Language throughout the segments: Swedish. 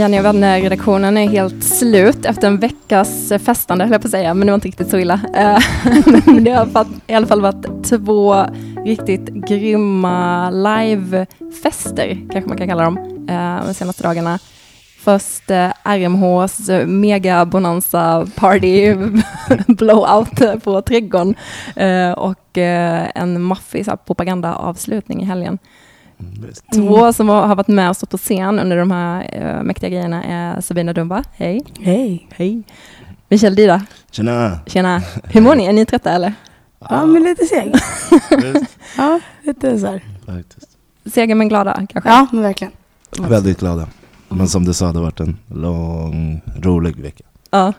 Jenny och vänner-redaktionen är helt slut efter en veckas festande, höll jag på att säga, men det var inte riktigt så illa. Eh, men det har i alla fall varit två riktigt grymma livefester, kanske man kan kalla dem, eh, de senaste dagarna. Först eh, RMHs mega bonanza party blowout på Trädgården och en maffig propagandaavslutning i helgen. Två som har varit med och stått på scen under de här uh, mäktiga grejerna är Sabina Dumba. Hej. Hej. Hej. Michel Dida. Tjena. Tjena. Hur mår ni? Är ni trötta eller? Ja, men lite seg. ja, lite så här. Faktiskt. Sega men glada kanske? Ja, men verkligen. Väldigt glada. Men som du sa, det har varit en lång, rolig vecka. Ja.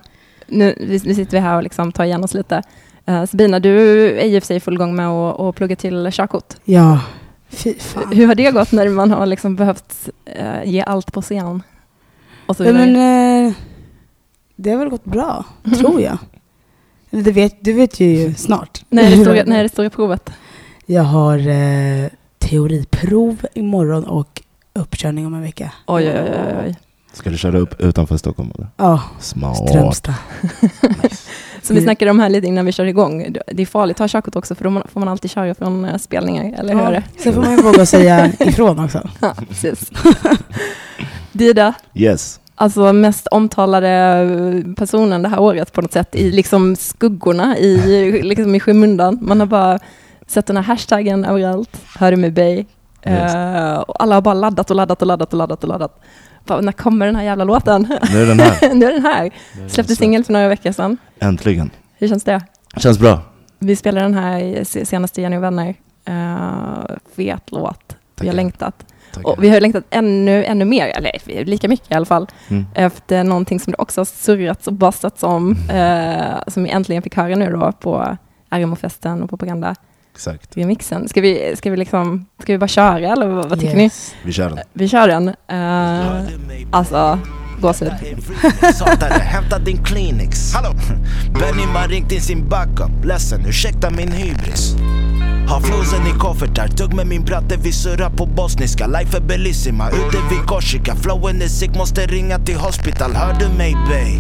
Nu, nu sitter vi här och liksom tar igen oss lite. Uh, Sabina, du är ju för sig full gång med att, att plugga till körkort. Ja. Fy fan. Hur har det gått när man har liksom behövt uh, ge allt på scen? Och så ja, men, uh, det har väl gått bra, tror jag. Eller det vet, du vet ju snart. När är det stora, när är det stora provet? Jag har uh, teoriprov imorgon och uppkörning om en vecka. Oj, oj, oj. oj. Ska du köra upp utanför Stockholm? Eller? Ja, Smart. Strömstad. Som vi snackade om här lite innan vi kör igång. Det är farligt att ha körkort också för då får man alltid köra från eh, spelningar, eller hur är det? Sen får man ju våga säga ifrån också. Ja, precis. Dida, Yes. alltså mest omtalade personen det här året på något sätt i liksom skuggorna, i, liksom i skymundan. Man har bara sett den här hashtaggen överallt, hör du mig Bay. Yes. Uh, och alla har bara laddat och laddat och laddat och laddat och laddat. Bara, när kommer den här jävla låten? Nu är den här. nu är den här. Släppte singel för några veckor sedan. Äntligen. Hur känns det? Känns bra. Vi spelade den här senaste Jenny och vänner. Uh, fet låt. Vi har längtat. Tackar. Och vi har längtat ännu, ännu mer, eller lika mycket i alla fall, Mm. efter någonting som det också har surrats och bastats om, uh, som vi äntligen fick höra nu då på RMO-festen och propaganda Exakt. remixen. Ska vi, ska vi liksom, ska vi bara köra eller vad, vad tycker Yes. Vi kör den. ni? Vi kör den. Uh, alltså, gåshud. Satare, hämta din Kleenex Hallå! Benny har ringt in sin backup Ledsen, ursäkta min hybris har flosen i koffertar, tugg med min bratte, vi surrar på bosniska. Life är bellissima, ute vid Korsika. Flowen är sick, måste ringa till hospital. Hör du mig bey?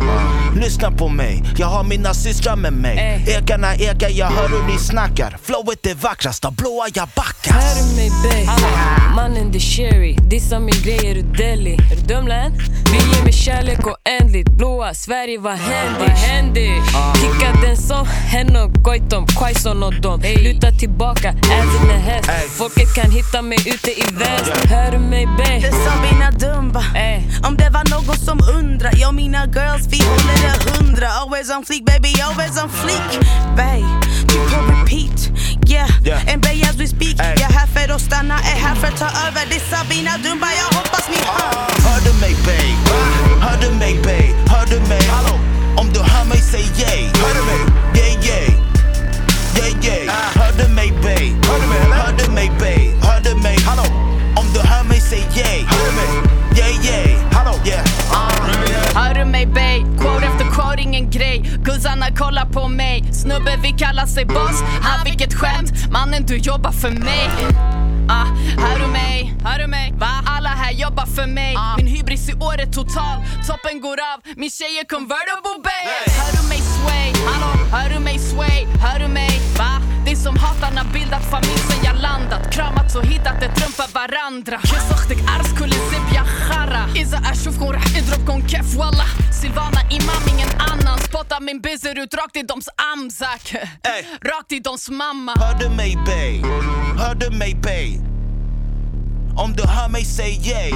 Lyssna på mig, jag har mina systrar med mig. Ekarna ekar, jag hör hur ni snackar. Flowet är vackrast, av blåa jag backas Hör du mig babe? Mannen det är Sherry, dissa min grej är du deli? Är du dum län? Vi ger mig kärlek oändligt Blåa Sverige vad händer? Vad händer? Kicka den som henne och Goitom, Quaison och dem. Luta tillbaka, äter en häst Folket kan hitta mig ute i väst Hör du mig babe? Det sa mina dumba Ey. Om det var någon som undrar Jag och mina girls vi håller det hundra Always on fleek baby, always on fleek Bay, du på repeat Yeah, Yeah. and bay as we speak Ey. Jag är här för att stanna, är här för att ta över Det sa mina dumba, jag hoppas ni hör Hör du mig babe? Hör du mig babe? Hör du mig? Hallå? Om du hör mig säg yay Hör du mig? Yeah yeah Yeah yeah Hör du mig Kolla på mig. Snubbe vi kallar sig boss. Ah vilket skämt. Mannen du jobbar för mig. Ah, hör du mig? Hör du mig? Va? Alla här jobbar för mig. Ah. Min hybris i år är total. Toppen går av. Min tjej är convertible babe. Hey. Hör du mig sway? Hallå? Hör du mig sway? Hör du mig? Va? Det som hatarna bildat familj sen jag landat. Kramat och hittat ett rum för varandra. Kesachtek arskull zibya chara Iza ashufkon rah idrobkon kef walla. Silvana imam ingen annan. Spotta min bizer ut rakt i doms amzak. Rakt i doms mamma. Hör du mig babe? Hör du mig babe? Om du hör mig säg yay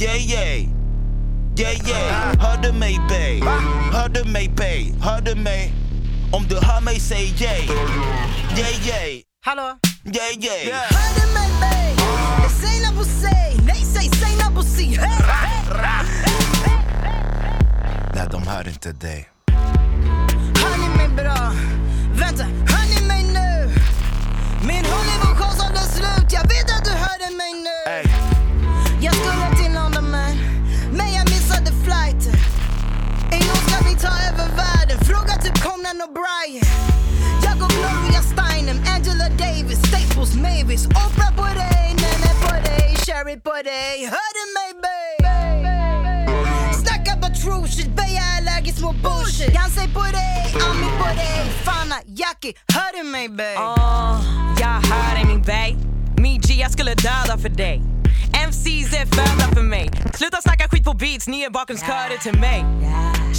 Yeah yeah Yeah yeah Hör du mig babe? Hör du mig babe? Hör du mig? Om du hör mig säg yay Yeah yeah Hallå? Yeah yeah Hör du mig babe? Säger Nabo säg Nej säg, säg Nabo si Nej de hör inte dig Hör ni mig bra? Vänta, hör ni mig nu? Min Hollywood-show som är slut Jag vet att Conan Jag och Gloria Steinem, Angela Davis, Staples, Mavis Oprah på dig, Nene på dig, Sherry på dig Hör du mig babe? true shit Bey jag är allergisk mot bullshit Kan på dig, Ami på dig Fanna, Jackie, hör du mig babe? Oh, jag hör dig min babe. Min G, jag skulle döda för dig MCs är födda för mig. Sluta snacka skit på beats, ni är bakgrundskörer till mig.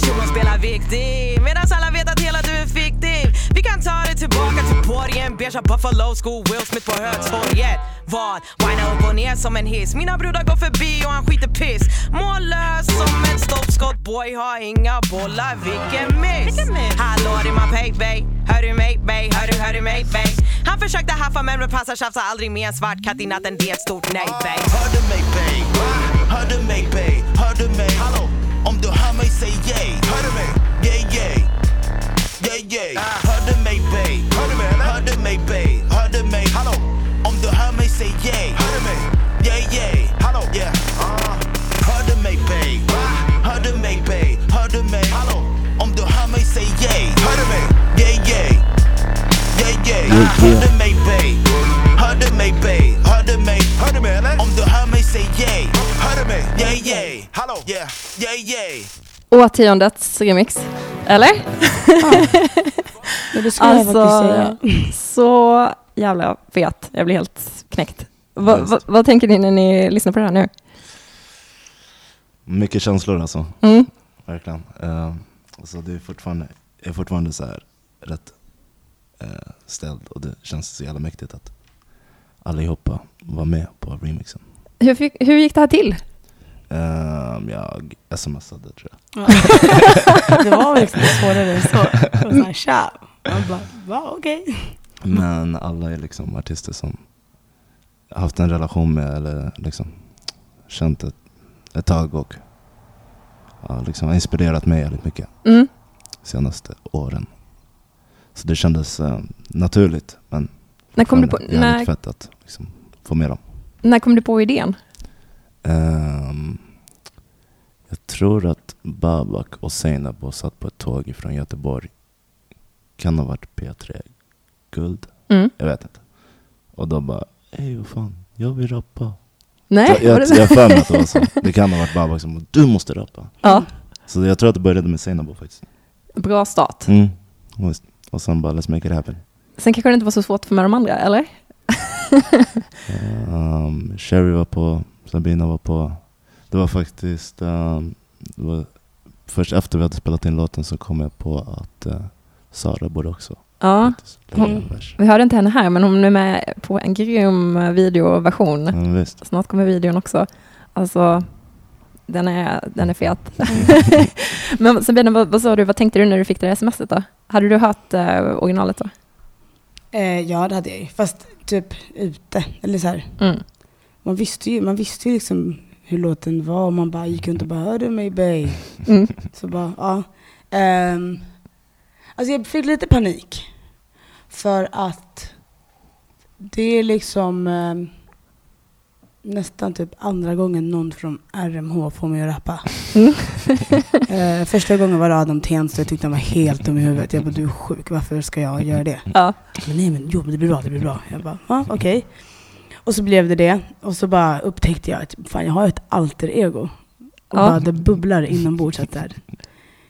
Shunon spelar viktig Medan alla vet att hela du är fiktiv. Vi kan ta det tillbaka till borgen. Beiga Buffalo School, Will Smith på Hötorget. Vad? Wina upp och ner som en hiss. Mina brudar går förbi och han skiter piss. Mållös som ett stoppskott Boy har inga bollar, vilken miss. Hallå det är man pay bay Hör du mig bay, hör du, hör du mig bay Han försökte haffa men med passar tjafsa aldrig med en svart. Katt i natten Det är ett stort nej du mig bey? Hör du mig bey? Hör du mig? Hallå? Om du hör mig säg yay Hör du mig? Yeah yeah Yeah yeah Hör du mig bey? Hör du mig eller? Hör du mig bey? Hör du mig? Hallå? Om du hör mig säg yay Hör du mig? Yeah yeah Hallå? Yeah uh. Hör du mig bey? Hör du mig bey? Hör du mig? Hallå? Om du hör mig säg yay Hör du mig? Yeah yeah Yeah yeah Hör du mig Yeah yeah Årtiondets remix. Eller? Men det skulle jag faktiskt Alltså, säga. så jävla fet. Jag blir helt knäckt. Va, va, vad tänker ni när ni lyssnar på det här nu? Mycket känslor alltså, Mm. verkligen. Uh, alltså det är fortfarande, jag är fortfarande så här rätt uh, ställd och det känns så jävla mäktigt att allihopa var med på remixen. Hur, fick, hur gick det här till? Ehm, jag smsade tror jag. Ja. det var liksom svårare än så. Det var tja. Man bara, va okej. Men alla är liksom artister som haft en relation med eller liksom känt ett, ett tag och ja, liksom har inspirerat mig väldigt mycket Mm. senaste åren. Så det kändes eh, naturligt men När, kom du på, när, fett att liksom, få med dem. när kom du på idén? Ehm, jag tror att Babak och Seinabo satt på ett tåg från Göteborg. Kan ha varit P3 Guld. Mm. Jag vet inte. Och då bara, hej vad fan, jag vill rappa. Nej? jag har för mig att det var så. Det kan ha varit Babak som bara, du måste rappa. ja, Så jag tror att det började med Seinabo faktiskt. bra start. Mm. Och, sen bara, let's make it happen. Sen kanske det inte var så svårt för med de andra, eller? Um, Sherry var på, Sabina var på. Det var faktiskt, um, det var först efter vi hade spelat in låten så kom jag på att uh, Sara borde också Ja. Hon-. Vi hörde inte henne här, men hon är med på en grym videoversion. Men visst. Snart kommer videon också. Alltså, den är, den är fet. men Sabina, vad, vad sa du, vad tänkte du när du fick det där smset då? Hade du hört eh, originalet då? Eh, ja, det hade jag ju. Fast typ ute. Eller så här. Mm. Man visste ju, man visste ju liksom hur låten var. Och man bara gick runt och bara hörde mig bay. Mm. Så bara, ja. Um, alltså jag fick lite panik. För att det är liksom ehm, nästan typ andra gången någon från RMH får mig att rappa. Mm. Eh, första gången var det Adam Tensta, jag tyckte han var helt dum i huvudet. Jag bara, du är sjuk, varför ska jag göra det? Ja. Men nej men jo, men det blir bra, det blir bra. Jag bara, ja okej. Och så blev det det. Och så bara upptäckte jag att fan, jag har ett alter ego. Och Ja. bara, det bubblar inombords. Att där,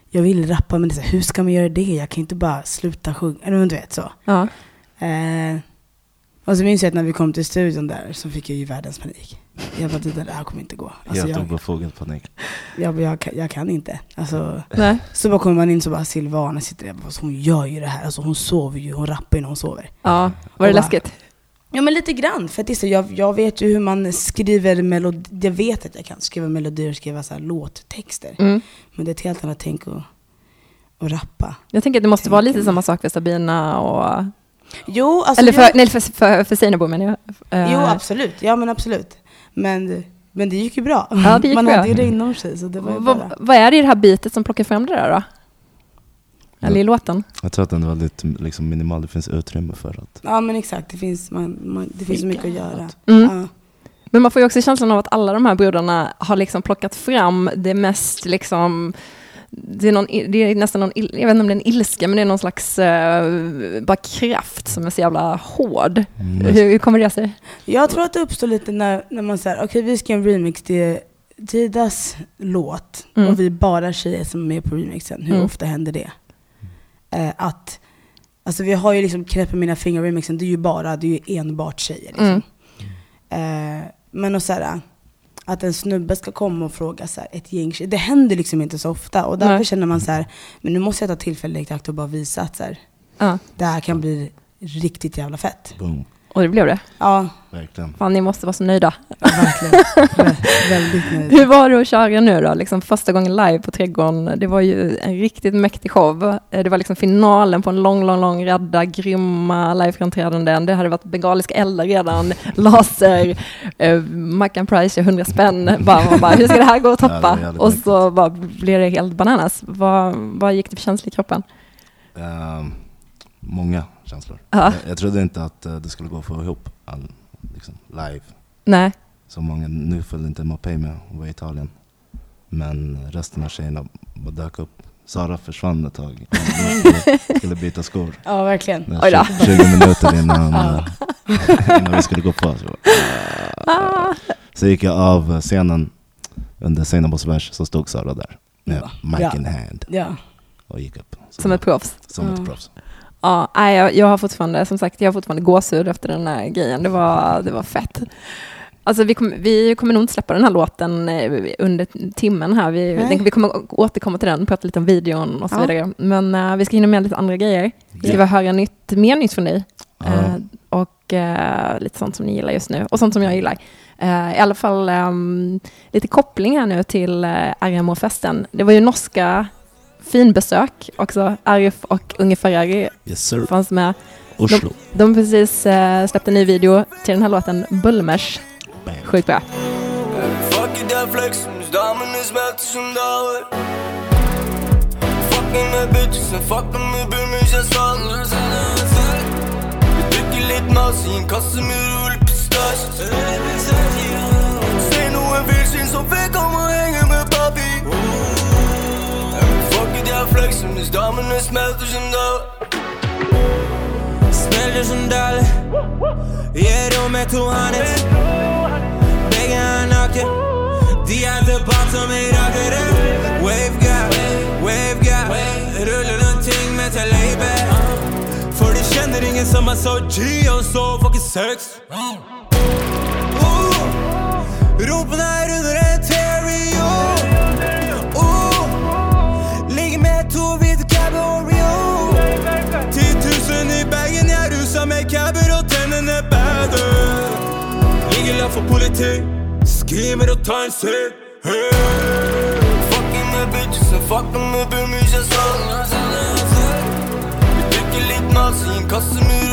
jag vill rappa, men det är så här, hur ska man göra det? Jag kan inte bara sluta sjunga. Eller du vet så. Ja. Eh, och så minns jag att när vi kom till studion där så fick jag ju världens panik. Jag bara, det här kommer inte gå. Alltså, Helt jag, obefogad panik. jag, jag, kan- jag kan inte. Alltså, Nej. så bara kommer man in så bara Silvana sitter där. Bara, alltså, hon gör ju det här. Alltså, hon sover ju. Hon rappar ju när hon sover. Ja. Var det Och bara- läskigt? Ja men lite grann, för att det är så, jag, jag vet ju hur man skriver melodi, jag vet att jag kan skriva melodier och skriva så här låttexter. Mm. Men det är ett helt annat tänk att, att rappa. Jag tänker att det måste vara lite samma sak för Sabina och... Jo, alltså eller för, jag, nej, för, för, för Seinabo menar jag. Eh, jo absolut, ja men absolut. Men, men det gick ju bra. Ja, det gick man bra. hade ju det inom sig så det var ju vad, bara... vad är det i det här bitet som plockar fram det där då? Eller i låten? Jag tror att den är väldigt liksom, minimal, det finns utrymme för att Ja men exakt, det finns, man, man, det finns så mycket att göra. Mm. Ja. Men man får ju också känslan av att alla de här brudarna har liksom plockat fram det mest liksom det är, någon, det är nästan någon, jag vet inte om det är en ilska, men det är någon slags eh, bara kraft som är så jävla hård. Mm, Hur, hur kommer det sig? Jag tror att det uppstår lite när, när man säger okej vi ska göra en remix, det, Tidas låt Mm. och vi är bara tjejer som är med på remixen, hur Mm. ofta händer det? Eh, att, alltså vi har ju liksom Knäpper mina fingrar remixen, det är ju bara, det är ju enbart tjejer liksom. Mm. Eh, men och så här, att en snubbe ska komma och fråga så här, ett gäng tjejer, det händer liksom inte så ofta. Och därför Nej. känner man så här, men nu måste jag ta tillfället i akt och bara visa att så här, Ja. det här kan bli riktigt jävla fett. Boom. Och det blev det. Ja, Verkligen. Fan, ni måste vara så nöjda. verkligen. Vä- väldigt nöjd. Hur var det att köra nu då? Liksom första gången live på Trädgården. Det var ju en riktigt mäktig show. Eh, Det var liksom finalen på en lång, lång, lång radda grymma liveframträdanden. Det hade varit bengaliska eldar redan, laser, eh, Mackan Price 100 spänn. Bara, man bara, hur ska det här gå att Ja, toppa? jävligt Och så bara blev det helt bananas. Vad, vad gick det för känsla i kroppen? Ehm, många känslor. Ja. Jag, jag trodde inte att eh, det skulle gå att få ihop all, liksom, live. Nej, Så många, nu följde inte Mapei med, hon var i Italien. Men resten av tjejerna bara dök upp. Sara försvann ett tag. Skulle, skulle byta skor. Ja, verkligen. Men Oj då. 20 20 minuter innan, eh, innan vi skulle gå på. Så, Ah. så gick jag av scenen under Seinabos vers, så stod Sara där. Med Ja. mic Ja. in hand. Ja. Och gick upp. Så, som ett proffs. som ett Ja. proffs. Ja, nej, jag, jag har fortfarande, som sagt, jag har fortfarande gåshud efter den här grejen. Det var, det var fett. Alltså vi, kom, vi kommer nog inte släppa den här låten eh, under timmen här. Vi, Nej. vi kommer återkomma till den, prata lite om videon och så Ja. vidare. Men eh, vi ska hinna med lite andra grejer. Vi ska höra nytt, mer nytt från dig. Ja. Eh, och eh, lite sånt som ni gillar just nu. Och sånt som jag gillar. I alla fall ehm, lite koppling här nu till uh, RMO-festen. Det var ju norska finbesök också. Arif och Unge Ferrari Yes sir. fanns med. Oslo. De har precis eh, släppt en ny video till den här låten, Bullmers. Bam. Sjukt bra. Fuck jag flex, damerna smälter som dagar Smäller som Dalle Ger rummet 200 Bägge han naken De är debatt som är rackare Wave gap, wave gap Rullar nånting med till label För du känner ingen som har så G och så fucking sex. Uh, Ropen är under Ligger för politik, skriver och tar en cigg. Fucking med bitchesen, fucking med boomers, Vi dricker lite mas i en kasse med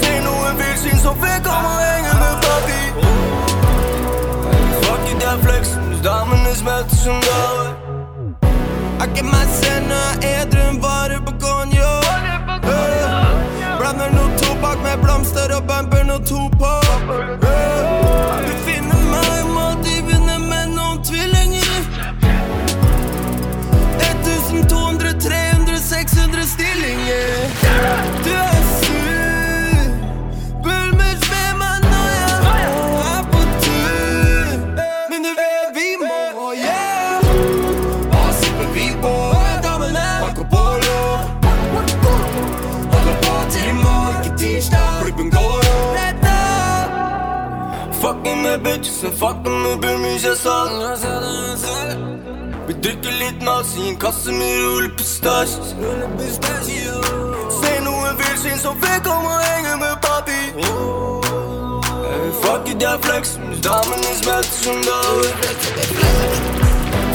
Ser nog någon vildsvin som vill komma och hänga med papi Fuck it, jag flex, damerna smälter som dagar Akkurat meg selv når edru vare på konjo. Blander och tobak med blomster och bumper och Tupac Yeah. Fucking med bitchesen, fucking med boomers, jag sa Vi dricker lite mas i en kasse med rullpistage Säg någon vildsvin som vill komma och hänga med papi. Hey, Fuck it, jag flex, damerna smälter som dagar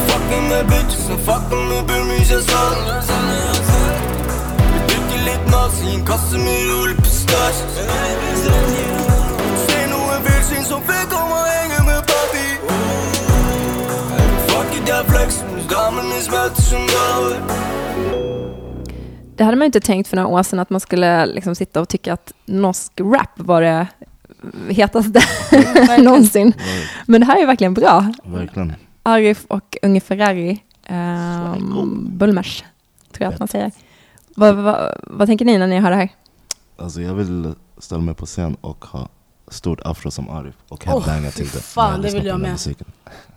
Fucking med bitchesen, fucking med boomers, jag sa Vi dricker lite mas i en kasse Det hade man ju inte tänkt för några år sedan att man skulle liksom sitta och tycka att norsk rap var det hetaste någonsin. Men det här är verkligen bra. Verkligen. Arif och Unge Ferrari, um, Bullmers, tror jag att man säger. Vad, vad, vad tänker ni när ni hör det här? Alltså jag vill ställa mig på scen och ha stort afro som Arif och headbanga Åh, till det. fan, det vill jag med. musiken.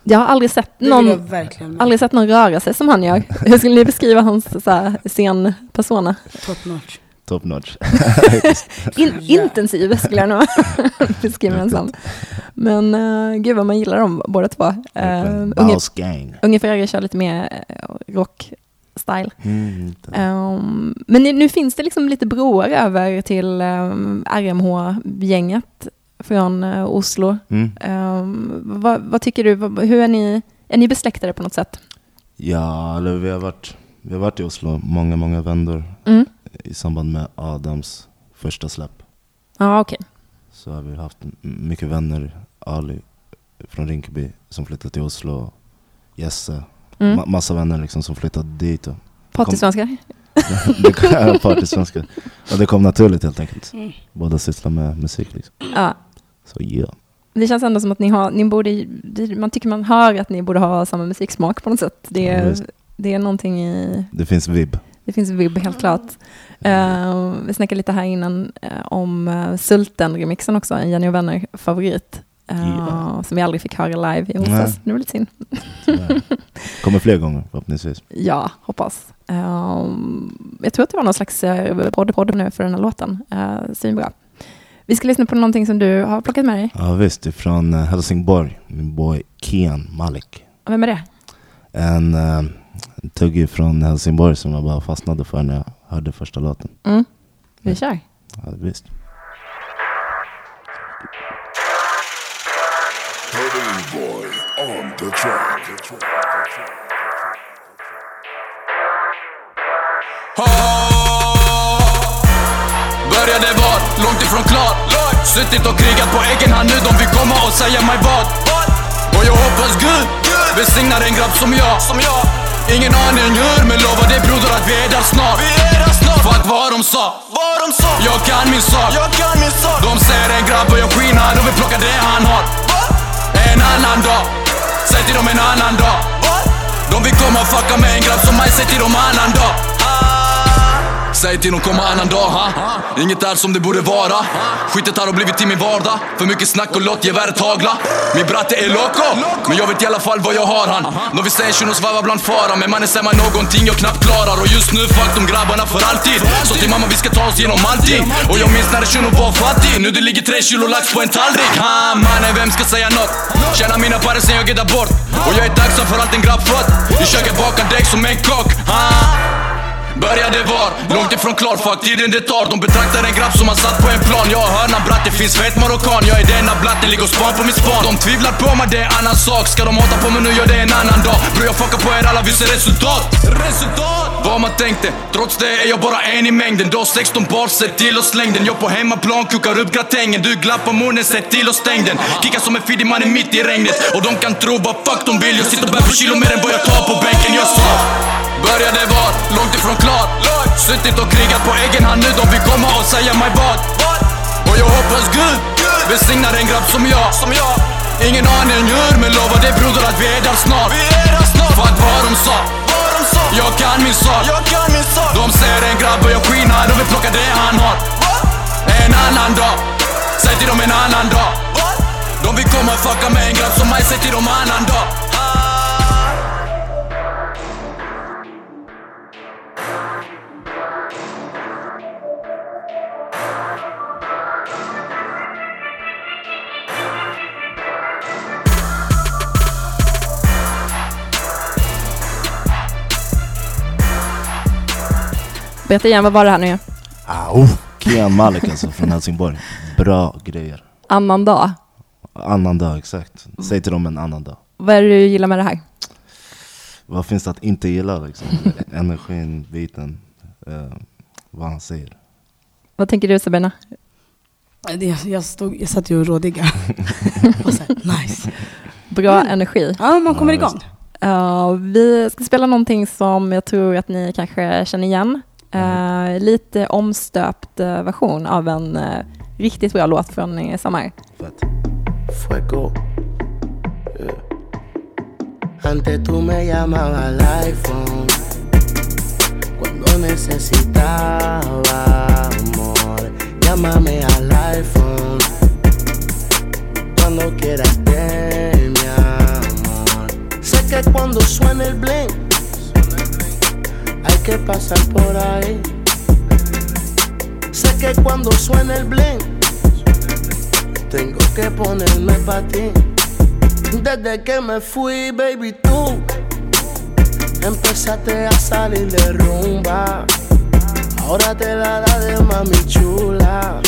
Jag har aldrig sett någon, jag aldrig sett någon röra sig som han gör. Hur skulle ni beskriva hans så här, scenpersona? Top notch. Top notch. In, intensiv skulle jag nog beskriva den som. Men uh, gud vad man gillar dem båda två. Uh, unge, Baus gang. Unge Ferrari kör lite mer uh, rock-style. Mm, det- Um, men nu, nu finns det liksom lite broar över till um, RMH-gänget från uh, Oslo. mm. Um, vad, vad tycker du? Hur är ni? Är ni besläktade på något sätt? Ja, eller vi har varit, vi har varit i Oslo många, många vändor Mm. i samband med Adams första släpp. Ja, okej. Så har vi haft mycket vänner, Ali från Rinkeby som flyttade till Oslo, Jesse, Mm. ma- massa vänner liksom som flyttade dit. Partysvenskar? kom, ja, det kom naturligt helt enkelt. Mm. Båda sysslar med musik liksom. Ja. Så yeah. Det känns ändå som att ni har, ni borde, man tycker man hör att ni borde ha samma musiksmak på något sätt. Det Ja, är, visst. det är någonting i, Det finns vibb. det finns vibb helt klart. Uh, vi snackade lite här innan eh, om uh, Sulten-remixen också, en Jenny och Vänner-favorit. eh, Ja. Som vi aldrig fick höra live i onsdags. Det var lite synd. Kommer fler gånger förhoppningsvis. Ja, hoppas. Jag tror att det var någon slags uh, podd nu för den här låten. Uh, svinbra. Vi ska lyssna på någonting som du har plockat med dig. Ja visst, ifrån eh, Helsingborg. Min boy Kian Malik. Vem är det? En uh, tugg från Helsingborg som jag bara fastnade för när jag hörde första låten. Mm. Vi kör. Ja, visst. Började var långt ifrån klar. Suttit och krigat på egen hand nu, de vill komma och säga mig vad? Och jag hoppas Gud välsignar en grabb som jag. Ingen aning hur, men lovar dig broder att vi är där snart. Fuck vad de sa, jag kan min sak. De ser en grabb och jag skiner, de vill plocka det han har. En annan dag, säg till dem en annan dag. De vill komma och fucka med en grabb som mig, säg till dem annan dag Säg till dem komma annan dag, ha? Inget är som det borde vara. Skitet har blivit till min vardag. För mycket snack och låt geväret hagla Min bratte är loco Men jag vet i alla fall vad jag har han. De vill säga shunon svävar bland fara Men mannen säger mig någonting jag knappt klarar. Och just nu fuck de grabbarna för alltid. Så till mamma vi ska ta oss genom allting. Och jag minns när shunon var fattig. Nu det ligger tre kilo lax på en tallrik. Ha mannen vem ska säga nåt? Tjäna mina pare sen jag giddar bort. Och jag är tacksam för allt en grabb fått. I köket bakar däck som en kock. Ha? Började var långt ifrån klar, fuck tiden det tar. De betraktar en grabb som har satt på en plan. Jag hör när det finns fett marockan. Jag är denna blatte, ligger och span på min span. De tvivlar på mig, det är en annan sak. Ska de hata på mig nu, gör det en annan dag. Bror jag fuckar på er alla, vi ser resultat. Resultat! Vad man tänkte, trots det är jag bara en i mängden. Du har 16 bars, sätt till och släng den. Jag på hemmaplan, kokar upp gratängen Du glappar munnen, sätt till och stäng den. Kickar som en fiddy, man är mitt i regnet. Och de kan tro vad fuck de vill. Jag sitter och bär på kilo mer än vad jag tar på bänken. Jag sa Började var långt ifrån klar Suttit och krigat på egen hand nu, de vill komma och säga mig vad. Och jag hoppas Gud välsignar en grabb som jag. Ingen aning hur, men lovar dig broder att vi är där snart. Jag kan min sak. De ser en grabb och jag skiner, de vill plocka det han har. En annan dag, säg till dem en annan dag. De vill komma och fucka med en grabb som mig, säg till dem annan dag Berätta igen, vad var det här nu? Ah, oh. Kian Malik alltså från Helsingborg. Bra grejer. Annan dag. Annan dag, exakt. Säg till dem en annan dag. Vad är det du gillar med det här? Vad finns det att inte gilla liksom? Energin, biten, eh, vad han säger. Vad tänker du Sabina? Det, jag, stod, jag satt ju och här, nice. Bra energi. Ja, man kommer Ja, igång. Ja, vi ska spela någonting som jag tror att ni kanske känner igen. Uh, lite omstöpt uh, version av en uh, riktigt bra låt från uh, sommar. Fett. Fuego. Yeah. Antes tú me llamabas al iPhone cuando necesitaba amor. Llámame al iPhone. Cuando quieras de mi amor. Sé que cuando suene el bling, que pasar por ahí. Sé que cuando suene el bling, tengo que ponerme para ti. Desde que me fui, baby, tú empezaste a salir de rumba. Ahora te la da de mami chula.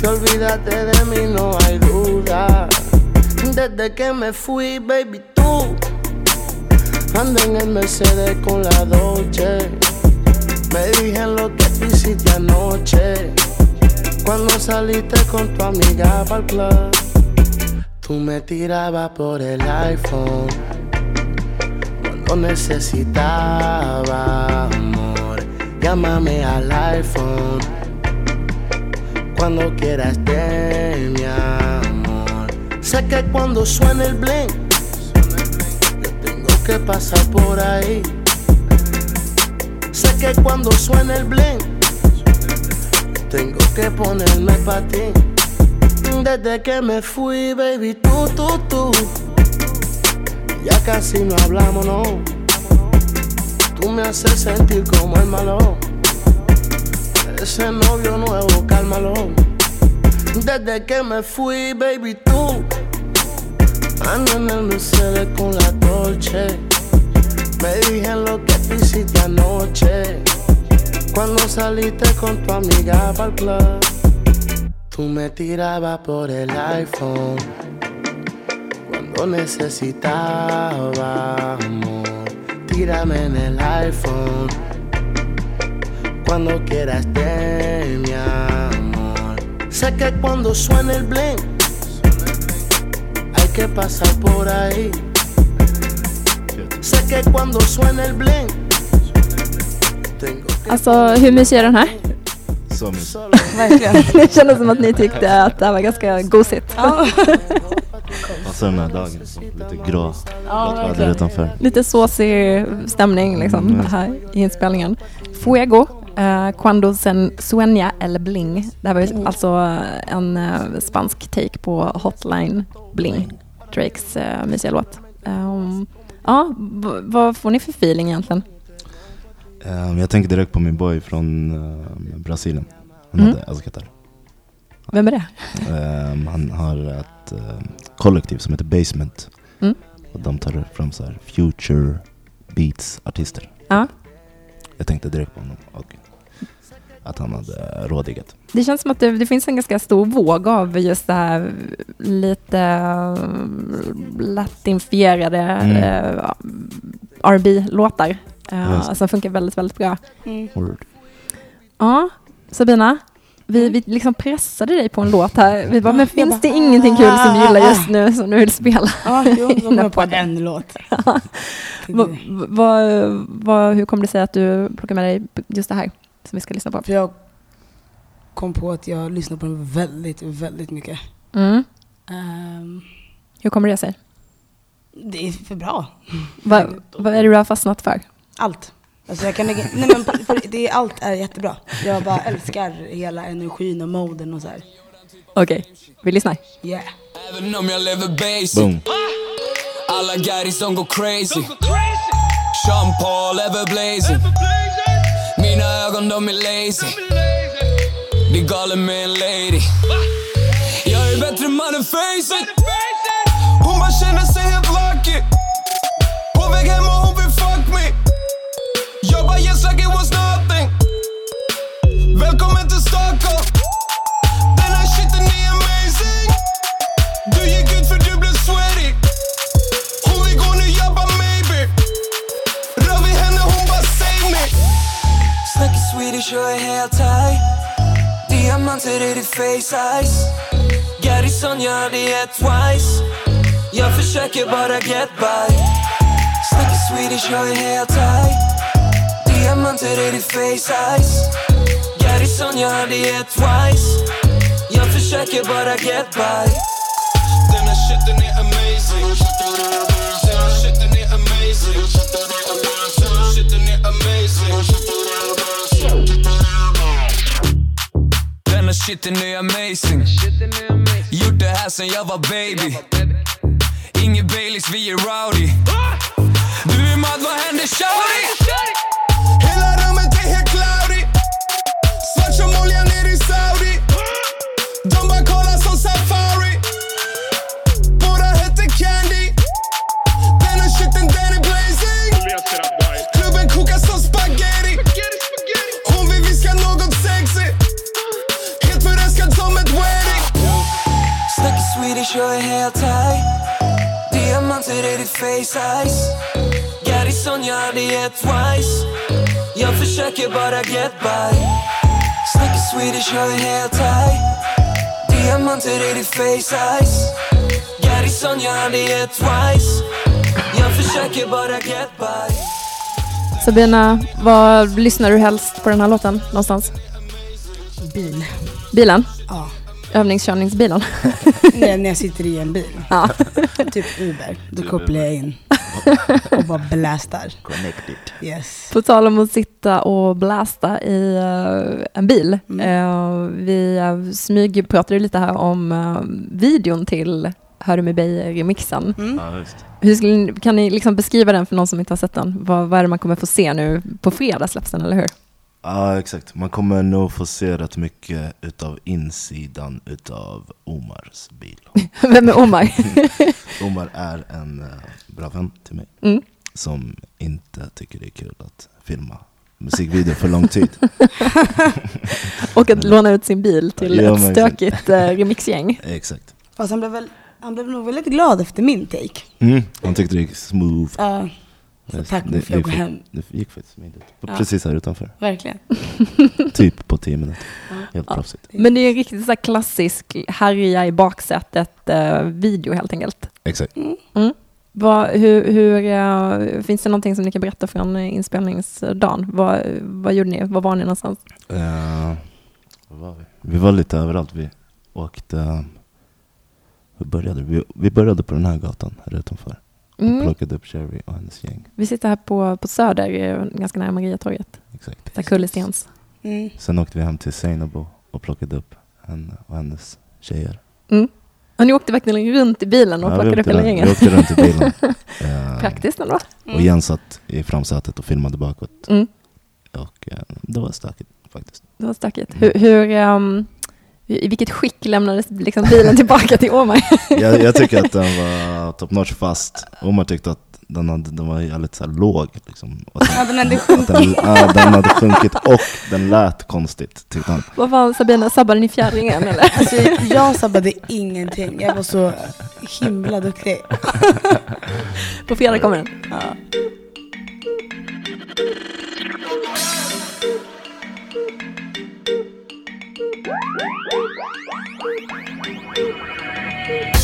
Te olvidaste de mí, no hay duda. Desde que me fui, baby, tú anda en el Mercedes con la Dolce. Me dije lo que hiciste anoche. Cuando saliste con tu amiga para el club, tú me tirabas por el iPhone. Cuando necesitaba amor, llámame al iPhone. Cuando quieras de mi amor. Sé que cuando suene el tengo que pasar por ahí. Sé que cuando suene el bling, tengo que ponerme para ti. Desde que me fui, baby, tú, tú, tú. Ya casi no hablamos, no. Tú me haces sentir como el malo. Ese novio nuevo, cálmalo. Desde que me fui, baby, tú. Ando en el Mercedes con la Dolce. Me dije lo que tú hiciste anoche. Cuando saliste con tu amiga para el club. Tú me tirabas por el iPhone. Cuando necesitaba amor. Tírame en el iPhone. Cuando quieras de mi amor. Sé que cuando suene el bling, que pasar por ahí. Sé que cuando suene el bling, tengo Alltså hur mysig är den här? Så. Verkligen. Det kändes som att ni tyckte att det här var ganska gosigt. Ja. Passar den här dagen. så Lite grå. Ja, väder utanför. Lite såsig stämning liksom Mm. här i inspelningen. Fuego, eh, Cuando sen sueña el bling. Det här var ju Mm. alltså en eh, spansk take på Hotline Bling, Drakes eh, mysiga låt. Ehm, ja, vad får ni för feeling egentligen? Ehm, jag tänker direkt på min boy från eh, Brasilien. Han Mm. heter Azkatar. Vem är det? Ehm, han har ett eh, kollektiv som heter Basement. Mm. Och de tar fram så här future beats artister. Ja. Jag tänkte direkt på honom och att han hade rådighet. Det känns som att det, det finns en ganska stor våg av just det här lite eh, latinfierade Mm. eh, R&B-låtar eh, Just. som funkar väldigt, väldigt bra. Mm. Ja, Sabina, vi, vi liksom pressade dig på en låt här. Vi bara, men Jag finns bara, det ingenting kul som du gillar just nu som du vill spela? Ja, var på en låt. Va, va, va, hur kom det sig att du plockade med dig just det här som vi ska lyssna på? För jag kom på att jag lyssnar på den väldigt, väldigt mycket. Mm. Ehm, Hur kommer det sig? det är för bra. Va, vad är det du har fastnat för? Allt. Alltså jag kan lägga, nej men på, på, det är, allt är jättebra. Jag bara älskar hela energin och moden och så här. Okej, vi lyssnar. Yeah. Även om jag lever basic Boom. Alla gäris de går crazy Sean Paul ever blazing mina ögon de är lazy. Det är galen med en lady. Jag är bättre man än facet. Hon bara känner sig helt lucky. På väg hem och hon vill fuck me. Jag bara yes like it was nothing. Välkommen till Stockholm. Snackar Swedish, jag är helt high Diamanter i ditt face eyes Garrison gör det twice. Jag försöker bara get by. Snackar Swedish, jag är helt high Diamanter i ditt face eyes Garrison gör det twice. Jag försöker bara get by. Den här shiten är amazing Shit Den shit är nu amazing. Gjort det här sen jag var baby. Ingen Baileys, vi är rowdy. Du är mad, vad händer shawty? Face eyes Garrison, jag hade gett twice Jag försöker bara get by Snackar Swedish, jag är helt high Diamanter i ditt face eyes Garrison, jag hade gett twice Jag försöker bara get by Sabina, var lyssnar du helst på den här låten någonstans? Bil. Bilen? Ja. Övningskörningsbilen? Nej, när jag sitter i en bil. Ja. typ Uber. Då kopplar jag in och bara blastar. Connected. Yes. På tal om att sitta och blasta i eh, en bil. Eh, vi uh, smygpratade lite här om videon till Hör du mig. Ja. Hur skulle, ni- kan ni liksom beskriva den för någon som inte har sett den? Vad, vad är det man kommer få se nu? På fredag släpps den, eller hur? Ja, exakt. Man kommer nog få se rätt mycket utav insidan utav Omars bil. Vem är Omar? Omar är en eh, bra vän till mig. Mm. Som inte tycker det är kul att filma musikvideo för lång tid. och att låna ut sin bil till Ja, ett stökigt eh, remixgäng. Exakt. Fast han blev, väl, han blev nog väldigt glad efter min take. Mm. Han tyckte det gick smooth. Ja, så tack, nu får jag gå gick- hem. Det gick faktiskt smidigt. Ja. Precis här utanför. Verkligen. Typ på tio minuter. Helt Ja. proffsigt. Men det är en riktigt så här klassisk härja i baksätet eh, video helt enkelt. Exakt. Mm. Vad, hur, hur, eh, finns det någonting som ni kan berätta från inspelningsdagen? Vad, vad gjorde ni? Var var ni någonstans? Var var vi? Vi var lite överallt. Vi åkte... Hur började vi? Vi började på den här gatan här utanför. Mm. Plockade upp Sherry och hennes gäng. Vi sitter här på, på Söder, eh, ganska nära Mariatorget. Exakt. Där Kullestens. Mm. Sen åkte vi hem till Seinabo och plockade upp henne och hennes tjejer. Mm. Och ni åkte verkligen runt i bilen och Ja, vi plockade upp åkte hela runt- gänget? Vi åkte runt i bilen. Eh, Praktiskt ändå. Och Jens satt i framsätet och filmade bakåt. Mm. Och eh, det var stökigt faktiskt. Det var stökigt. Hur, hur, ehm, i vilket skick lämnades liksom bilen tillbaka till Omar? jag, jag, tycker att den var top notch fast Omar tyckte att den, hade, den var jävligt så låg. Liksom. Den, ja, den hade sjunkit. Den, ja, den hade sjunkit och den lät konstigt tyckte han. Vad fan Sabina, sabbade ni fjärringen eller? Alltså, jag sabbade ingenting. Jag var så himla duktig. På fredag kommer den. Ja. Música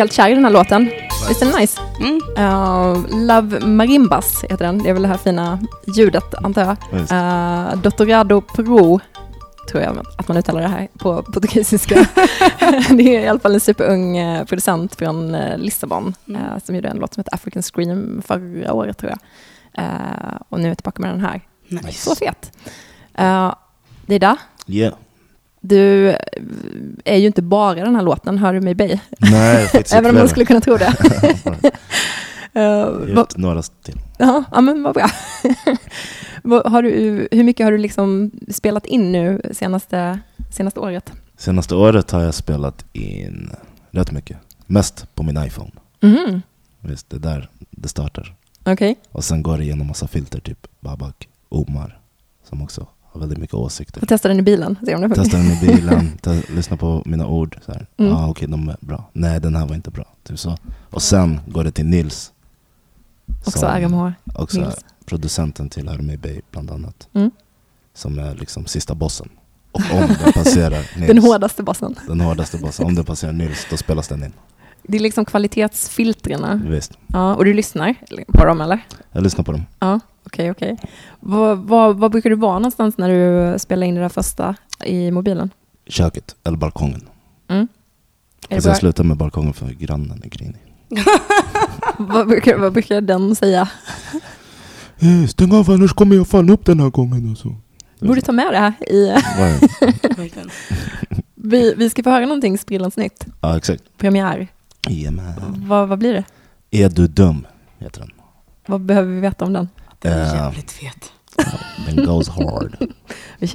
helt kär i den här låten. Visst är den nice? Mm. Uh, Love Marimbas heter den. Det är väl det här fina ljudet antar jag. Uh, Dottorado Pro tror jag att man uttalar det här på portugisiska. det är i alla fall en superung eh, producent från Lissabon Mm. eh, som gjorde en låt som heter African Scream förra året tror jag. Eh, och nu är jag tillbaka med den här. Nice. Så fet. Uh, Dida, Yeah. Du eh, är ju inte bara den här låten, Hör du mig be? Nej, Även om man skulle kunna tro det. Eh, har vad- gjort några till. Ja, ja men vad bra. Har du, hur mycket har du liksom spelat in nu senaste, senaste året? Senaste året har jag spelat in rätt mycket. Mest på min iPhone. Mhm, Visst, det är där det startar. Okej. Och sen går det igenom massa filter, typ Babak, Omar, som också har väldigt mycket åsikter. Får testa den i bilen. Se om det funkar. Testa den i bilen, lyssna på mina ord. Så här. Mm. Ah, Okej, de är bra. Nej, den här var inte bra. Typ så. Och sen går det till Nils. Också som RMH. Också Nils. producenten till mig Bay bland annat. Mm. Som är liksom sista bossen. Och om den passerar Nils, Den hårdaste basen. den hårdaste bossen, om den passerar Nils, då spelas den in. Det är liksom kvalitetsfiltrerna. Visst. Ja, och du lyssnar på dem eller? Jag lyssnar på dem. Ja, okej, okej. Vad, vad, vad brukar du vara någonstans när du spelar in det där första i mobilen? Köket, eller balkongen. Mm. Fast jag slutar med balkongen för grannen är grinig. vad, brukar, vad brukar den säga? Eh, Stäng av annars kommer jag fan upp den här gången. Alltså. Borde ta med det här i... Vi, vi ska få höra någonting sprillans nytt. Ja, exakt. Premiär. Jajamän. Vad, vad blir det? Är du dum? Heter den. Vad behöver vi veta om den? Den är Eh, jävligt fet. Den goes hard. Vi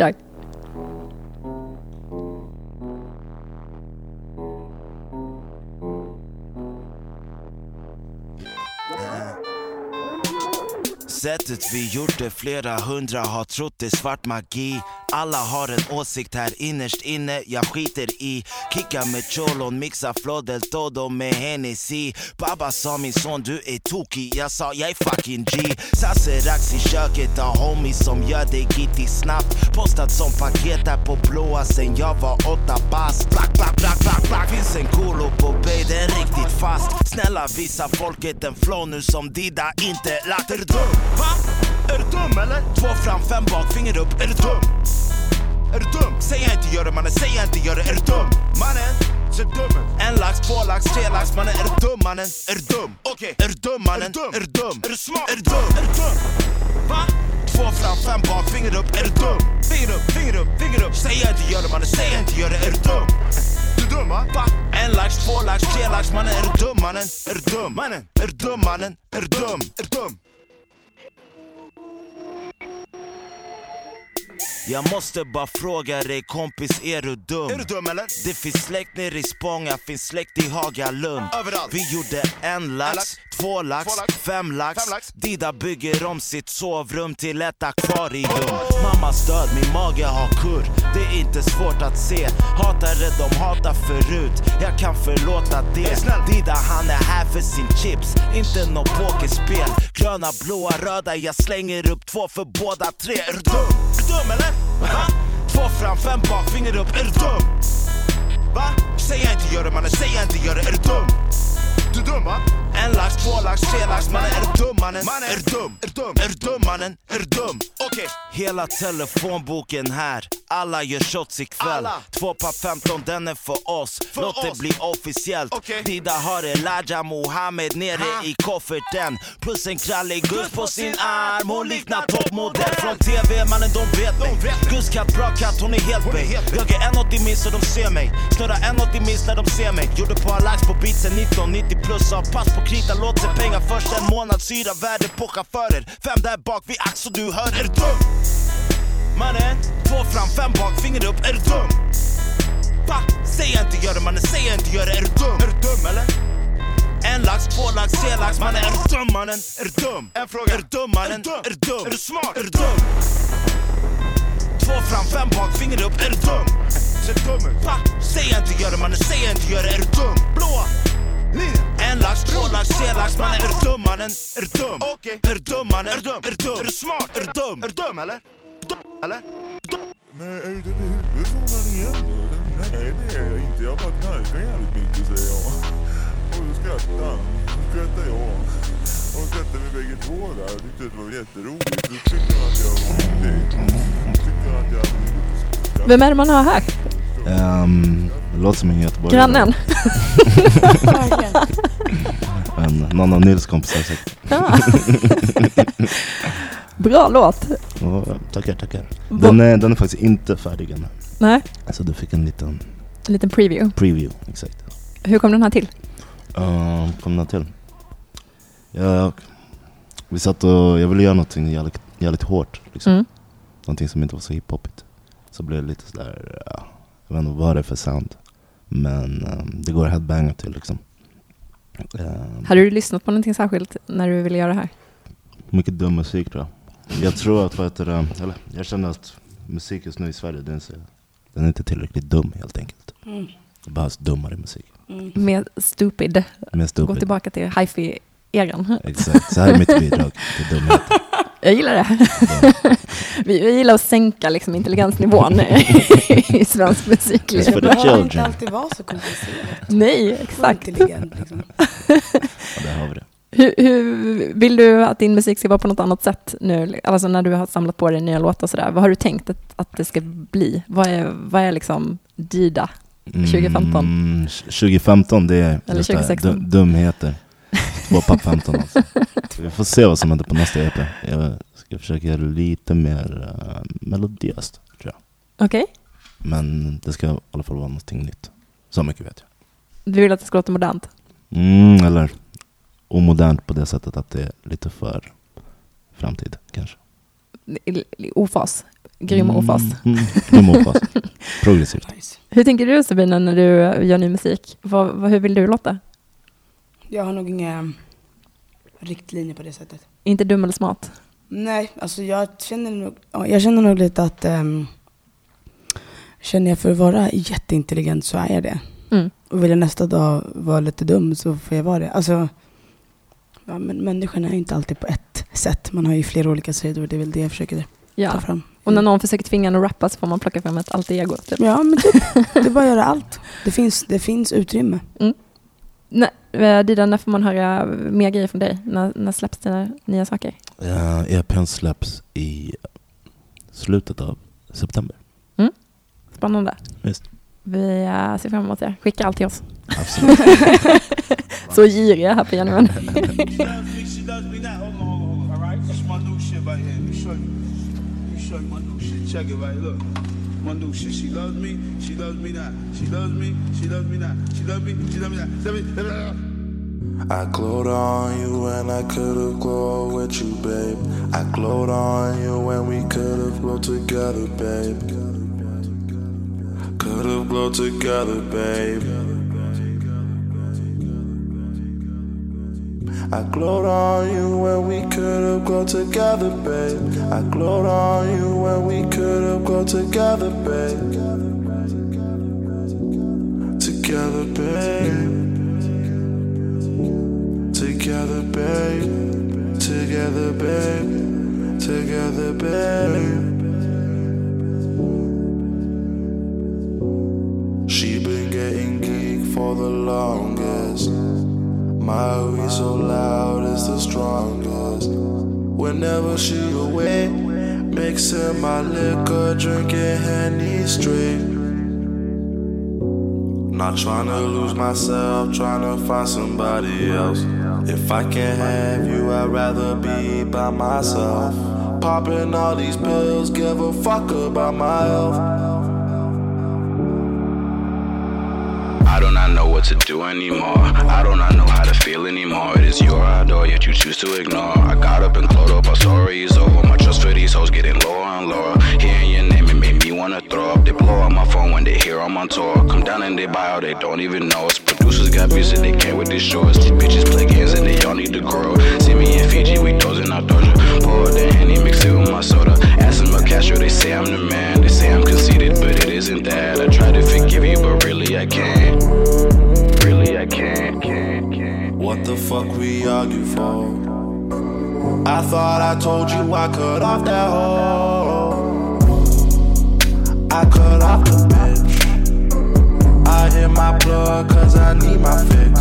Sättet vi gjort det, flera hundra har trott det är svart magi. Alla har en åsikt här innerst inne, jag skiter i Kicka med cholon, mixa flodel todo med Hennessy. Pappa sa min son du är tokig, jag sa jag är fucking G. Sasserax i köket har homies som gör det gitti snabbt. Postat som paket här på blåa sen jag var åtta bast. Black, black, black, black, black. Finns en kolo på bay, den är riktigt fast. Snälla visa folket en flow nu som Dida inte lagt. dum? Va? Är du dum eller? Två fram, fem bak, finger upp, är du dum? Är du dum? Säg jag inte gör det mannen, säg jag inte gör det, är du dum? Mannen, ser dum En lax, två lax, tre lax, mannen är du dum mannen? Är du dum? Okej, är du dum mannen? Är du dum? Är du smart? Är du dum? Är du dum? Va? Två fram, fem bak, finger upp, är du dum? Finger upp, finger upp, finger upp Säg jag inte gör det mannen, säg jag inte gör det, är du dum? Du dum va? En lax, två lax, tre lax, mannen är du dum mannen? Är du dum? Mannen, är du dum mannen? Är du dum? Är du dum? Jag måste bara fråga dig kompis, är du dum? Är du dum eller? Det finns släkt nere i Spånga, finns släkt i Hagalund Överallt Vi gjorde en lax, två lax, fem lax, Dida bygger om sitt sovrum till ett akvarium. Mammas död, min mage har kurr Det är inte svårt att se. Hatare de hatar förut. Jag kan förlåta det. Dida han är här för sin chips. Inte nå pokerspel. Gröna, blåa, röda. Jag slänger upp två för båda tre. Är du dum? Är du dum eller? Va? Två fram, fem bak, finger upp. Är du dum? Va? Säg jag inte gör det mannen, säg jag inte gör det. Är du dum? Du är dum va? En lax, två lax, tre lax. Mannen är du dum mannen? mannen. Är du dum? Är du dum? Är du dum mannen? Är du dum? Okej. Hela telefonboken här. Alla gör shots ikväll. Två par 15 den är för oss. Låt det bli officiellt. Dida har Elijah Mohammed nere i kofferten. Plus en krallig gus på sin arm. Hon liknar toppmodell från TV Mannen de vet mig. Gusskatt, bra katt, hon är helt bait Jag är 1,80 minst så de ser mig. Snurrar 1,80 minst när de ser mig. Gjorde på lax på beatsen 1990 plus Har pass på krita, låt sig pengar först En månad syra, värde på chaufförer Fem där bak vid ax så du hör, är du dum? Mannen, två fram, fem bak, finger upp, är du dum? Va? Säg inte gör det mannen, säg jag inte gör det, är du dum? Är du dum eller? En lax, två lax, tre lax, mannen är du dum mannen? Är du dum? En fråga. Är du dum mannen? Är du dum? Är du smart? Är du dum? Två fram, fem bak, finger upp, är du dum? Ser dum ut? Va? Säg inte gör det mannen, säg jag inte gör det, är du dum? Blåa! En lax, två lax, tre lax, mannen är du dum mannen? Är du dum? Okej. Är du dum mannen? Är du dum? Är du dum? Är du smart? Är du dum? Är du dum eller? Dum eller? Nej, är du dum i huvudet frågan igen? Nej, det är jag inte. Jag bara knarkar jävligt mycket säger jag. Och då skrattade han. Då skrattade jag. Och så satte vi bägge två där och tyckte att det var jätteroligt. Då tyckte han att jag var. Då tyckte han att jag hade Vem är det man har här? Um, det låter som en göteborgare. Grannen? En, någon av Nils kompisar säkert. Bra låt. Ja, tackar, tackar. Den är, den är faktiskt inte färdig än. Nej, Så du fick en liten en liten preview. preview, exakt. Hur kom den här till? Uh, kom den till? Ja, vi satt och, jag ville göra någonting jävligt, jävligt hårt. Liksom. Mm. Någonting som inte var så hiphopigt. Så blev det lite sådär, ja, jag vet inte vad det är för sound. Men ehm, det går att headbanga till liksom. Ehm, Hade du lyssnat på någonting särskilt när du ville göra det här? mycket dum musik tror jag. Jag tror att, vad heter det, eller jag känner att musik just nu i Sverige, den den är inte tillräckligt dum helt enkelt. Mm. Det behövs dummare musik. Mer stupid. Mer stupid. Gå tillbaka till hifi-eran. Exakt, så här är mitt bidrag till dumhet. Jag gillar det. vi, vi gillar att sänka liksom, intelligensnivån i svensk the Det behöver inte alltid vara så komplicerat. Nej, exakt. intelligent liksom. Ja, där har vi det. Hur, hur, vill du att din musik ska vara på något annat sätt nu? Alltså när du har samlat på dig nya låtar och sådär. Vad har du tänkt att, att det ska bli? Vad är, vad är liksom Dida 2015? Mm, 2015 det är Eller just det här, 2016. dum- dumheter. Två papp 15 alltså. Vi får se vad som händer på nästa EP. Jag ska försöka göra det lite mer uh, melodiöst tror jag. Okej? Men det ska i alla fall vara någonting nytt. Så mycket vet jag. Du vill att det ska låta modernt? Mm, eller omodernt på det sättet att det är lite för framtid kanske. Ofas? Grym ofas? Mm, mm, grym ofas. Progressivt. Hur tänker du Sabina när du gör ny musik? Vad, vad, hur vill du låta? Jag har nog inga riktlinjer på det sättet. Inte dum eller smart? Nej, alltså jag känner nog, ja, jag känner nog lite att um, känner jag för att vara jätteintelligent så är jag det. Mm. Och vill jag nästa dag vara lite dum så får jag vara det. Alltså, ja, men människan är ju inte alltid på ett sätt. Man har ju flera olika sidor det är väl det jag försöker ta Ja. fram. Och när någon försöker tvinga en att rappa så får man plocka fram ett alter ego. Typ. Ja, men typ, det är bara att göra allt. Det finns, det finns utrymme. Nej, eh, Dida, när får man höra mer grejer från dig? När, när släpps dina nya saker? Uh, EPn släpps i slutet av september. Spännande. Visst. Vi eh, ser fram emot det. Skicka allt till oss. Absolut. Så giriga här på Genuine. One new shit. She loves me. She loves me not. She loves me. She loves me not. She loves me. She loves me not. Love me. Me. I glowed on you when I could've glowed with you, babe. I glowed on you when we could've glowed together, babe. Could've glowed together, babe. I glowed on you when we could've glowed together, babe. I glowed on you when we could've glowed together, babe. Together, babe. Whenever she away, mixing my liquor, drinking Henny straight. Not trying to lose myself, trying to find somebody else. If I can't have you, I'd rather be by myself. Popping all these pills, give a fuck about my health. What to do anymore. I do not know how to feel anymore. It is your idol, yet you choose to ignore. I got up and closed up, our story is over. My trust for these hoes getting lower and lower. Hearing your name, it made me wanna throw up. They blow up my phone when they hear I'm on tour. Come down and they buy out, they don't even know us. Producers got music, they came with these shorts. These bitches play games and they all need to grow. See me in Fiji, we dozing our doja. Pour the Henny, mix it with my soda. Castro, they say I'm the man. They say I'm conceited, but it isn't that. I try to forgive you, but really I can't. Really I can't, can't, can't. What the fuck we argue for? I thought I told you I cut off that hoe. I cut off the bitch. I hit my plug cause I need my fix.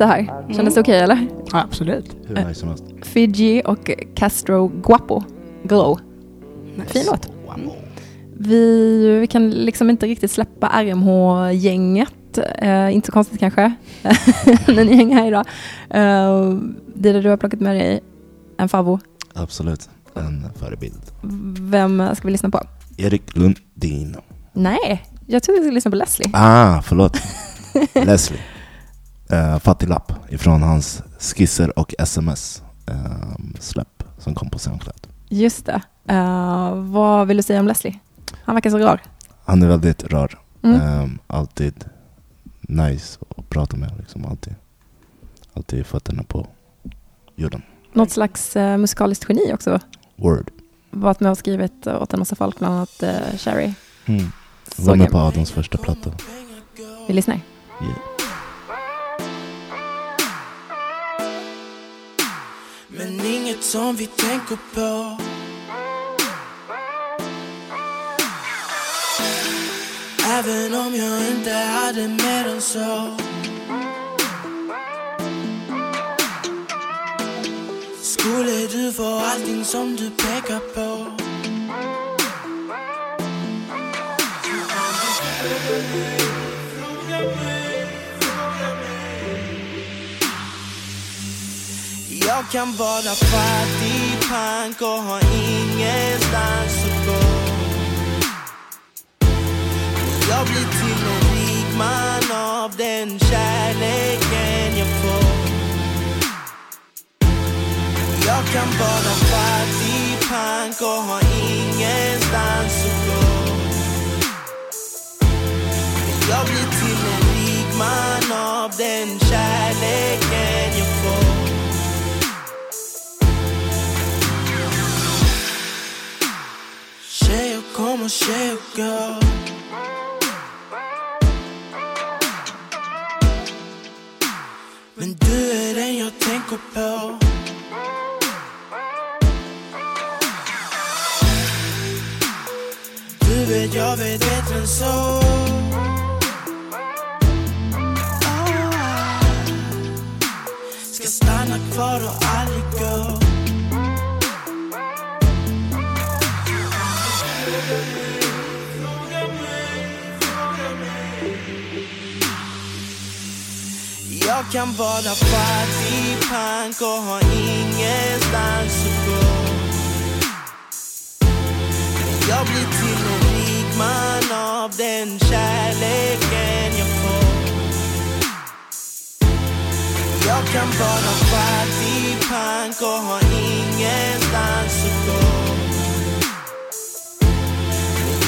Lite här. Kändes det okej eller? Ja, absolut. Hur nice som helst. Fiji och Castro Guapo. Glow. Fin låt. Vi, vi kan liksom inte riktigt släppa RMH-gänget. Eh, inte så konstigt kanske, när ni hänger här idag. Eh, Dida, du har plockat med dig en favvo. Absolut. En förebild. Vem ska vi lyssna på? Erik Lundin. Nej, jag trodde vi skulle lyssna på Leslie. Ah, förlåt. Leslie. Uh, Fattiglapp ifrån hans skisser och sms ehm, som kom på Soundcloud. Just det. Eh, vad vill du säga om Leslie? Han verkar så rar. Han är väldigt rar. Mm. Ehm, alltid nice att prata med. Liksom. Alltid, alltid fötterna på jorden. Något slags uh, musikaliskt geni också. Word. Varit med och skrivit åt en massa folk, bland annat uh, Cherry. Mm. Var med på Adams första platta. Vi lyssnar. Yeah. Som vi tänker på. Även om jag inte hade mer än så. Skulle du få allting som du pekar på? Jag kan vara fattig pank och ha ingenstans att gå Jag blir till en rik man av den kärleken jag får Jag kan vara fattig pank och ha ingenstans att gå Jag blir till en rik man av den kärleken 20. Men du är den jag tänker på Du vet, jag vet bättre än så Ska stanna kvar och aldrig gå Jag kan vara fattig pank och ha ingenstans att gå. Jag blir till en rik man av den kärleken jag får. Jag kan vara fattig pank och ha ingenstans att gå.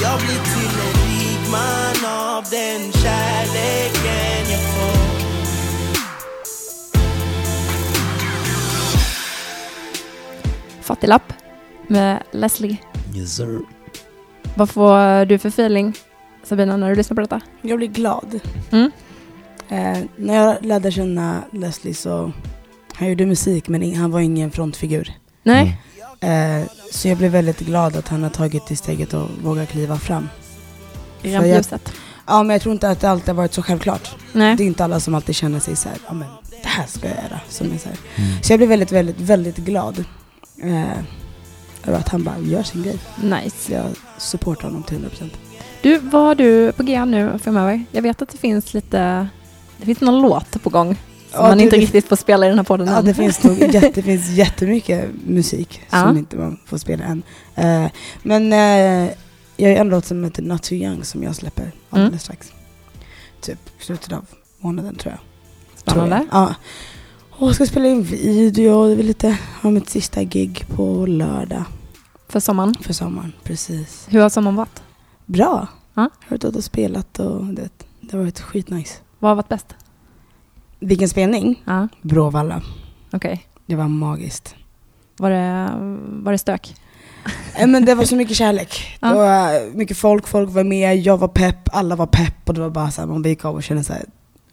Jag blir till en rik man av den kärleken jag får. Fattiglapp med Leslie. Yes sir. Vad får du för feeling, Sabina, när du lyssnar på detta? Jag blir glad. Mm. Eh, när jag lärde känna Leslie så, han gjorde musik men han var ingen frontfigur. Nej. Eh, så jag blev väldigt glad att han har tagit det steget och vågat kliva fram. I rampljuset. Ja, men jag tror inte att det alltid har varit så självklart. Nej. Det är inte alla som alltid känner sig så här, ja men det här ska jag göra. Som är så, här. så jag blev väldigt, väldigt, väldigt glad eh, över att han bara gör sin grej. Nice. Jag supportar honom till 100%. Du, vad har du på G nu framöver? Jag vet att det finns lite, det finns någon låt på gång som Ja, man det- inte det- riktigt får spela i den här podden Ja, än. det finns, nog jätte, det finns jättemycket musik Ja. som inte man får spela än. Eh, men eh, jag har en låt som heter Not Too Young som jag släpper alldeles Mm. strax. Typ slutet av månaden tror jag. Spännande. Tror jag. Ja. Och jag ska spela in video, det är lite, har mitt sista gig på lördag. För sommaren? För sommaren, precis. Hur har sommaren varit? Bra. Ja. Jag har varit ute och spelat och det, det har varit skitnice. Vad har varit bäst? Vilken spelning? Ja. Bråvalla. Okej. Det var magiskt. Var det, var det stök? Men det var så mycket kärlek. Ja. Det var mycket folk, folk var med, jag var pepp, alla var pepp och det var bara så här, man gick av och kände så här,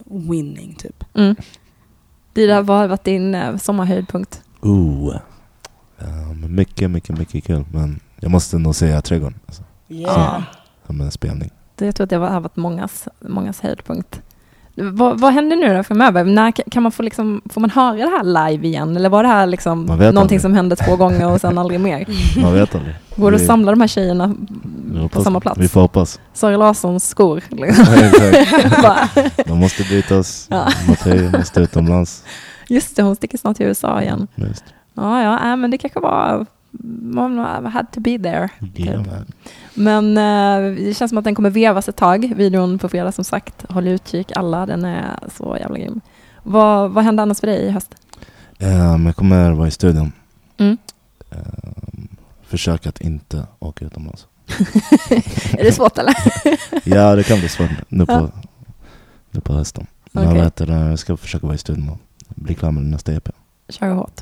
winning typ. Mm. Dida, vad har varit din eh, sommarhöjdpunkt? Ooh. Um, mycket, mycket, mycket kul. Men jag måste nog säga trädgården. Alltså. Yeah. Som, som en spelning. Det, jag tror att det har varit mångas, mångas höjdpunkt. Vad, vad händer nu då framöver? När kan- man få, liksom, får man höra det här live igen? Eller var det här liksom någonting aldrig. som hände två gånger och sen aldrig mer? Man vet aldrig. Går det att samla de här tjejerna på samma plats? Vi får hoppas. Sara Larssons skor. Liksom. Ja, De måste bytas. Ja. Matteo måste utomlands. Just det, hon sticker snart till USA igen. Just. Ja, ja, äh, men det kanske var... Man had to be there. Yeah, typ. Men eh, det känns som att den kommer vevas ett tag. Videon på fredag som sagt. Håll utkik alla, den är så jävla grym. Vad, vad händer annars för dig i höst? Um, jag kommer vara i studion. Mm. Um, försök att inte åka utomlands. är det svårt eller? ja, det kan bli svårt nu på, Ja. nu på hösten. Men jag, vet, jag ska försöka vara i studion och bli klar med nästa EP. Kör hårt.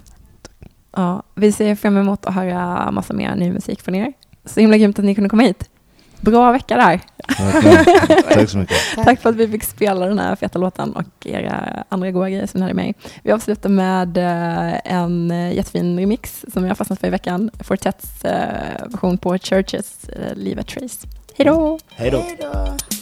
Ja, vi ser fram emot att höra massa mer ny musik från er. Så himla grymt att ni kunde komma hit. Bra vecka där. Verkligen. Tack så mycket. Tack för att vi fick spela den här feta låten och era andra goa grejer som ni hade med. Vi avslutar med eh, en eh, jättefin remix som jag har fastnat för i veckan. Fortets eh, version på Churches Leave a Trace. Hej då! Hej då. Hej då.